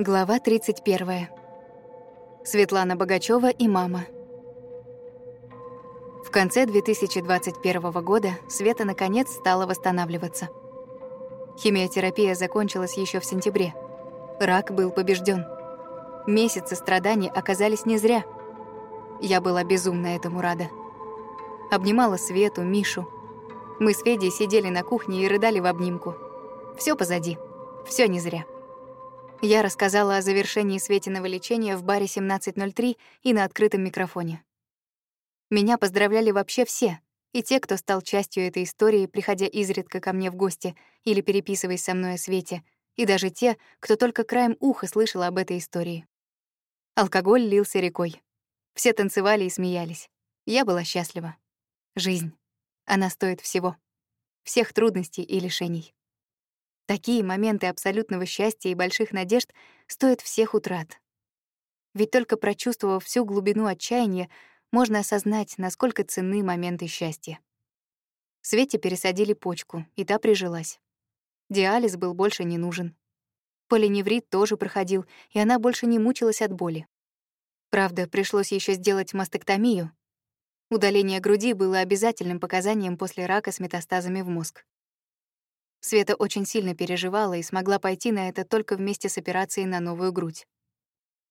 Глава 31. Светлана Богачева и мама. В конце 2021 года Света наконец стала восстанавливаться. Химиотерапия закончилась еще в сентябре. Рак был побежден. Месяцы страданий оказались не зря. Я была безумно этому рада. Обнимала Свету, Мишу. Мы с Федей сидели на кухне и рыдали в обнимку. Все позади. все не зря. Я рассказала о завершении Светиного лечения в баре 1703 и на открытом микрофоне. Меня поздравляли вообще все, и те, кто стал частью этой истории, приходя изредка ко мне в гости или переписываясь со мной о Свете, и даже те, кто только краем уха слышал об этой истории. Алкоголь лился рекой. Все танцевали и смеялись. Я была счастлива. Жизнь. Она стоит всего. Всех трудностей и лишений. Такие моменты абсолютного счастья и больших надежд стоят всех утрат. Ведь только прочувствовав всю глубину отчаяния, можно осознать, насколько ценны моменты счастья. Свете пересадили почку, и та прижилась. Диализ был больше не нужен. Полиневрит тоже проходил, и она больше не мучилась от боли. Правда, пришлось еще сделать мастектомию. Удаление груди было обязательным показанием после рака с метастазами в мозг. Света очень сильно переживала и смогла пойти на это только вместе с операцией на новую грудь.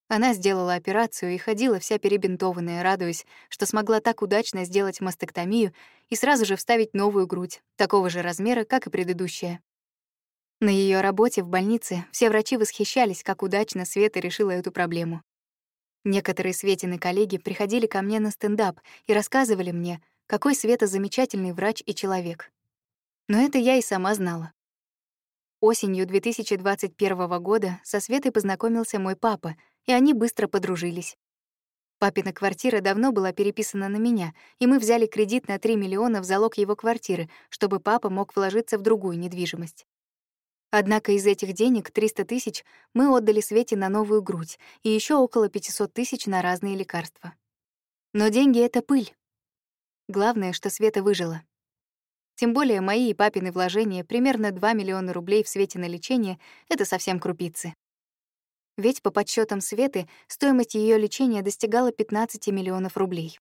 Она сделала операцию и ходила вся перебинтованная, радуясь, что смогла так удачно сделать мастектомию и сразу же вставить новую грудь, такого же размера, как и предыдущая. На ее работе в больнице все врачи восхищались, как удачно Света решила эту проблему. Некоторые Светины коллеги приходили ко мне на стендап и рассказывали мне, какой Света замечательный врач и человек. Но это я и сама знала. Осенью 2021 года со Светой познакомился мой папа, и они быстро подружились. Папина квартира давно была переписана на меня, и мы взяли кредит на 3 миллиона в залог его квартиры, чтобы папа мог вложиться в другую недвижимость. Однако из этих денег 300 тысяч мы отдали Свете на новую грудь и еще около 500 тысяч на разные лекарства. Но деньги — это пыль. Главное, что Света выжила. Тем более мои и папины вложения, примерно 2 миллиона рублей в свете на лечение, это совсем крупицы. Ведь по подсчетам Светы стоимость ее лечения достигала 15 миллионов рублей.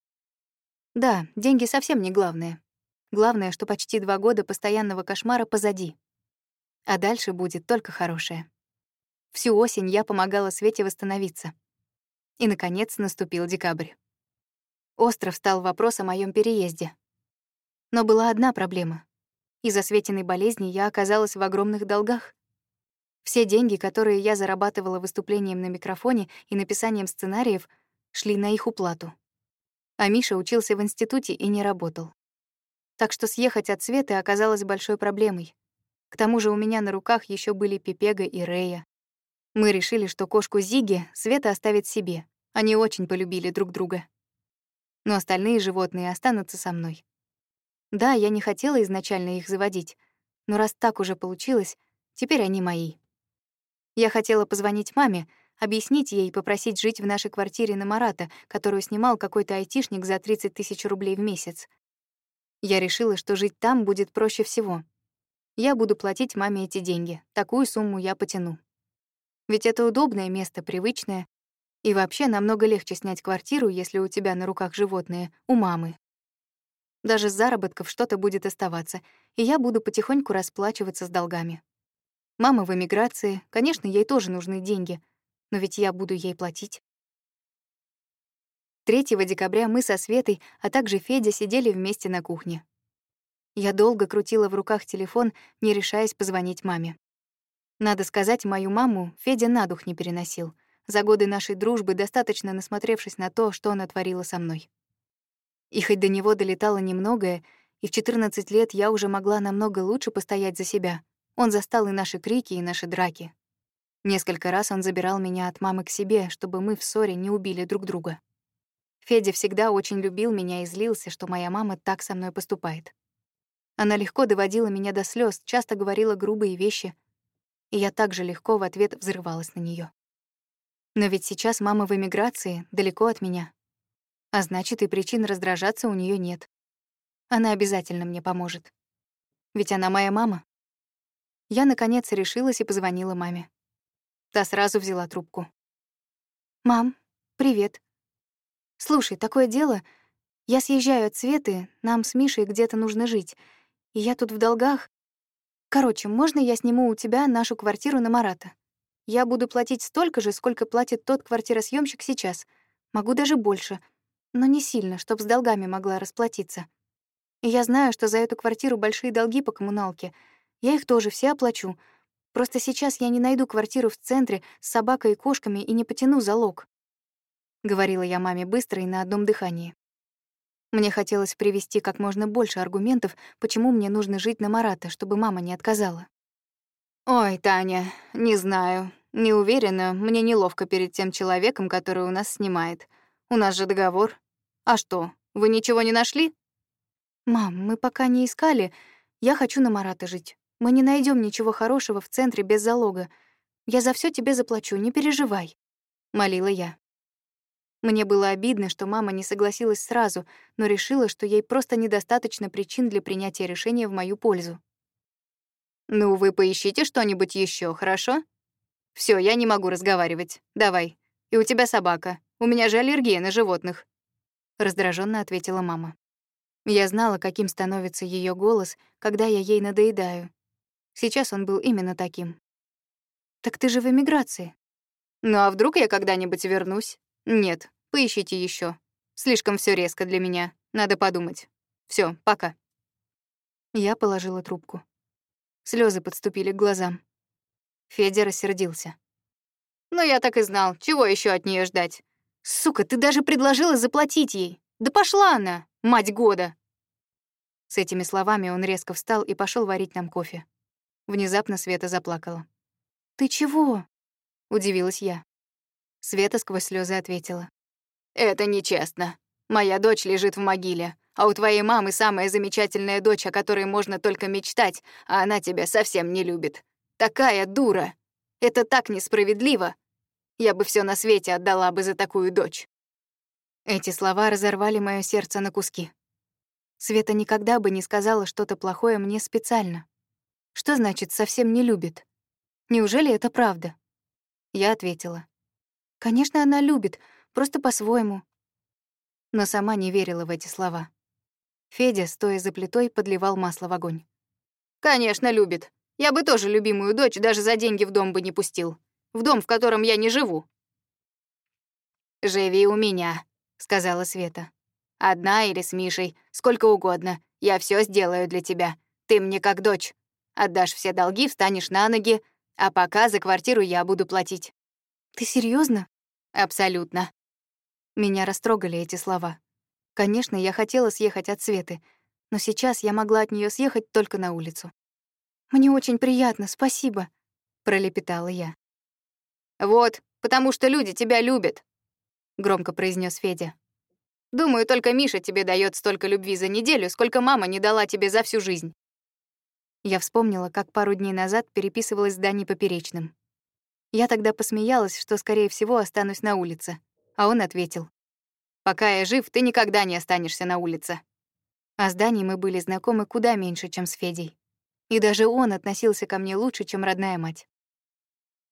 Да, деньги совсем не главное. Главное, что почти два года постоянного кошмара позади. А дальше будет только хорошее. Всю осень я помогала Свете восстановиться. И, наконец, наступил декабрь. Остров стал вопрос о моем переезде. Но была одна проблема. Из-за Светиной болезни я оказалась в огромных долгах. Все деньги, которые я зарабатывала выступлением на микрофоне и написанием сценариев, шли на их уплату. А Миша учился в институте и не работал. Так что съехать от Светы оказалось большой проблемой. К тому же у меня на руках еще были Пепега и Рея. Мы решили, что кошку Зиги Света оставит себе. Они очень полюбили друг друга. Но остальные животные останутся со мной. Да, я не хотела изначально их заводить, но раз так уже получилось, теперь они мои. Я хотела позвонить маме, объяснить ей и попросить жить в нашей квартире на Марата, которую снимал какой-то айтишник за 30 тысяч рублей в месяц. Я решила, что жить там будет проще всего. Я буду платить маме эти деньги, такую сумму я потяну. Ведь это удобное место, привычное, и вообще намного легче снять квартиру, если у тебя на руках животные, у мамы, даже с заработков что-то будет оставаться, и я буду потихоньку расплачиваться с долгами. Мама в эмиграции, конечно, ей тоже нужны деньги, но ведь я буду ей платить. 3 декабря мы со Светой, а также Федя сидели вместе на кухне. Я долго крутила в руках телефон, не решаясь позвонить маме. Надо сказать, мою маму Федя на дух не переносил. За годы нашей дружбы достаточно насмотревшись на то, что она творила со мной. И хоть до него долетало немногое, и в 14 лет я уже могла намного лучше постоять за себя, он застал и наши крики, и наши драки. Несколько раз он забирал меня от мамы к себе, чтобы мы в ссоре не убили друг друга. Федя всегда очень любил меня и злился, что моя мама так со мной поступает. Она легко доводила меня до слез, часто говорила грубые вещи, и я также легко в ответ взрывалась на нее. Но ведь сейчас мама в эмиграции, далеко от меня. А значит, и причин раздражаться у нее нет. Она обязательно мне поможет. Ведь она моя мама. Я, наконец, решилась и позвонила маме. Та сразу взяла трубку. «Мам, привет. Слушай, такое дело. Я съезжаю от Светы, нам с Мишей где-то нужно жить. И я тут в долгах. Короче, можно я сниму у тебя нашу квартиру на Марата? Я буду платить столько же, сколько платит тот квартиросъемщик сейчас. Могу даже больше. Но не сильно, чтоб с долгами могла расплатиться. Я знаю, что за эту квартиру большие долги по коммуналке. Я их тоже все оплачу, Просто сейчас я не найду квартиру в центре с собакой и кошками и не потяну залог. Говорила я маме быстро и на одном дыхании. Мне хотелось привести как можно больше аргументов, почему мне нужно жить на Марата, чтобы мама не отказала. «Ой, Таня, не знаю. Не уверена, мне неловко перед тем человеком, который у нас снимает. У нас же договор. А что, вы ничего не нашли?» «Мам, мы пока не искали. Я хочу на Марата жить. Мы не найдем ничего хорошего в центре без залога. Я за все тебе заплачу, не переживай», — молила я. Мне было обидно, что мама не согласилась сразу, но решила, что ей просто недостаточно причин для принятия решения в мою пользу. «Ну, вы поищите что-нибудь еще, хорошо? Все, я не могу разговаривать. Давай. И у тебя собака. У меня же аллергия на животных», — раздраженно ответила мама. Я знала, каким становится ее голос, когда я ей надоедаю, Сейчас он был именно таким. «Так ты же в эмиграции». «Ну а вдруг я когда-нибудь вернусь?» «Нет, поищите еще. Слишком все резко для меня. Надо подумать. Все, пока». Я положила трубку. Слезы подступили к глазам. Федя рассердился. «Ну, я так и знал. Чего еще от нее ждать? Сука, ты даже предложила заплатить ей. Да пошла она, мать года!» С этими словами он резко встал и пошел варить нам кофе. Внезапно Света заплакала. «Ты чего?» — удивилась я. Света сквозь слезы ответила. «Это нечестно. Моя дочь лежит в могиле, а у твоей мамы самая замечательная дочь, о которой можно только мечтать, а она тебя совсем не любит. Такая дура! Это так несправедливо! Я бы все на свете отдала бы за такую дочь». Эти слова разорвали мое сердце на куски. Света никогда бы не сказала что-то плохое мне специально. Что значит «совсем не любит»? Неужели это правда? Я ответила. Конечно, она любит, просто по-своему. Но сама не верила в эти слова. Федя, стоя за плитой, подливал масло в огонь. «Конечно, любит. Я бы тоже любимую дочь даже за деньги в дом бы не пустил. В дом, в котором я не живу». «Живи у меня», — сказала Света. «Одна или с Мишей, сколько угодно. Я все сделаю для тебя. Ты мне как дочь. Отдашь все долги, встанешь на ноги, а пока за квартиру я буду платить». «Ты серьезно? «Абсолютно». Меня растрогали эти слова. Конечно, я хотела съехать от Светы, но сейчас я могла от нее съехать только на улицу. «Мне очень приятно, спасибо», — пролепетала я. «Вот, потому что люди тебя любят», — громко произнес Федя. «Думаю, только Миша тебе дает столько любви за неделю, сколько мама не дала тебе за всю жизнь». Я вспомнила, как пару дней назад переписывалась с Даней Поперечным. Я тогда посмеялась, что, скорее всего, останусь на улице. А он ответил. «Пока я жив, ты никогда не останешься на улице». А с Даней мы были знакомы куда меньше, чем с Федей. И даже он относился ко мне лучше, чем родная мать.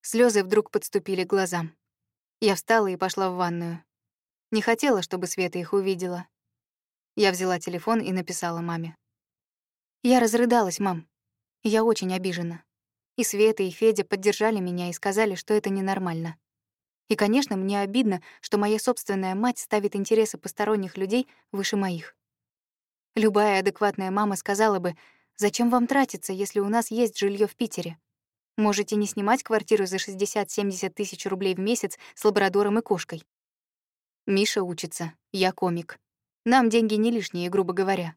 Слезы вдруг подступили к глазам. Я встала и пошла в ванную. Не хотела, чтобы Света их увидела. Я взяла телефон и написала маме. Я разрыдалась, мам. Я очень обижена. И Света, и Федя поддержали меня и сказали, что это ненормально. И, конечно, мне обидно, что моя собственная мать ставит интересы посторонних людей выше моих. Любая адекватная мама сказала бы, «Зачем вам тратиться, если у нас есть жилье в Питере? Можете не снимать квартиру за 60-70 тысяч рублей в месяц с лабрадором и кошкой». Миша учится, я комик. Нам деньги не лишние, грубо говоря.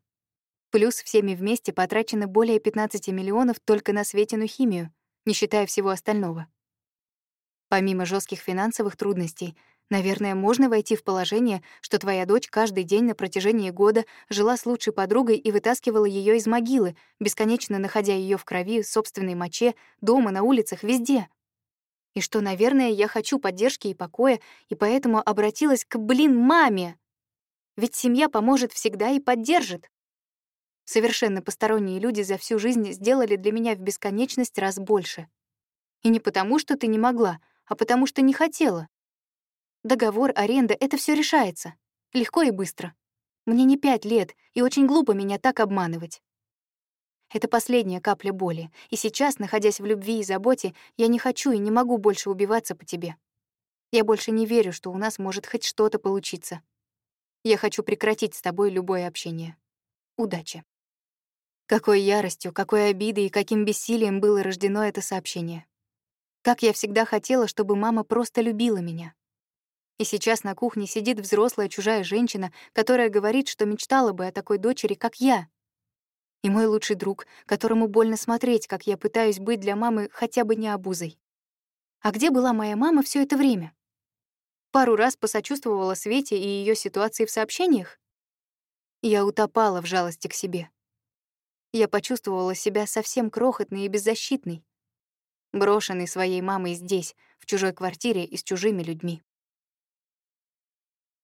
Плюс всеми вместе потрачено более 15 миллионов только на Светину химию, не считая всего остального. Помимо жестких финансовых трудностей, наверное, можно войти в положение, что твоя дочь каждый день на протяжении года жила с лучшей подругой и вытаскивала ее из могилы, бесконечно находя ее в крови, собственной моче, дома, на улицах, везде. И что, наверное, я хочу поддержки и покоя, и поэтому обратилась к, блин, маме. Ведь семья поможет всегда и поддержит. Совершенно посторонние люди за всю жизнь сделали для меня в бесконечность раз больше. И не потому, что ты не могла, а потому что не хотела. Договор, аренда — это все решается. Легко и быстро. Мне не пять лет, и очень глупо меня так обманывать. Это последняя капля боли, и сейчас, находясь в любви и заботе, я не хочу и не могу больше убиваться по тебе. Я больше не верю, что у нас может хоть что-то получиться. Я хочу прекратить с тобой любое общение. Удачи. Какой яростью, какой обидой и каким бессилием было рождено это сообщение. Как я всегда хотела, чтобы мама просто любила меня. И сейчас на кухне сидит взрослая чужая женщина, которая говорит, что мечтала бы о такой дочери, как я. И мой лучший друг, которому больно смотреть, как я пытаюсь быть для мамы хотя бы не обузой. А где была моя мама все это время? Пару раз посочувствовала Свете и ее ситуации в сообщениях? Я утопала в жалости к себе. Я почувствовала себя совсем крохотной и беззащитной, брошенной своей мамой здесь, в чужой квартире и с чужими людьми.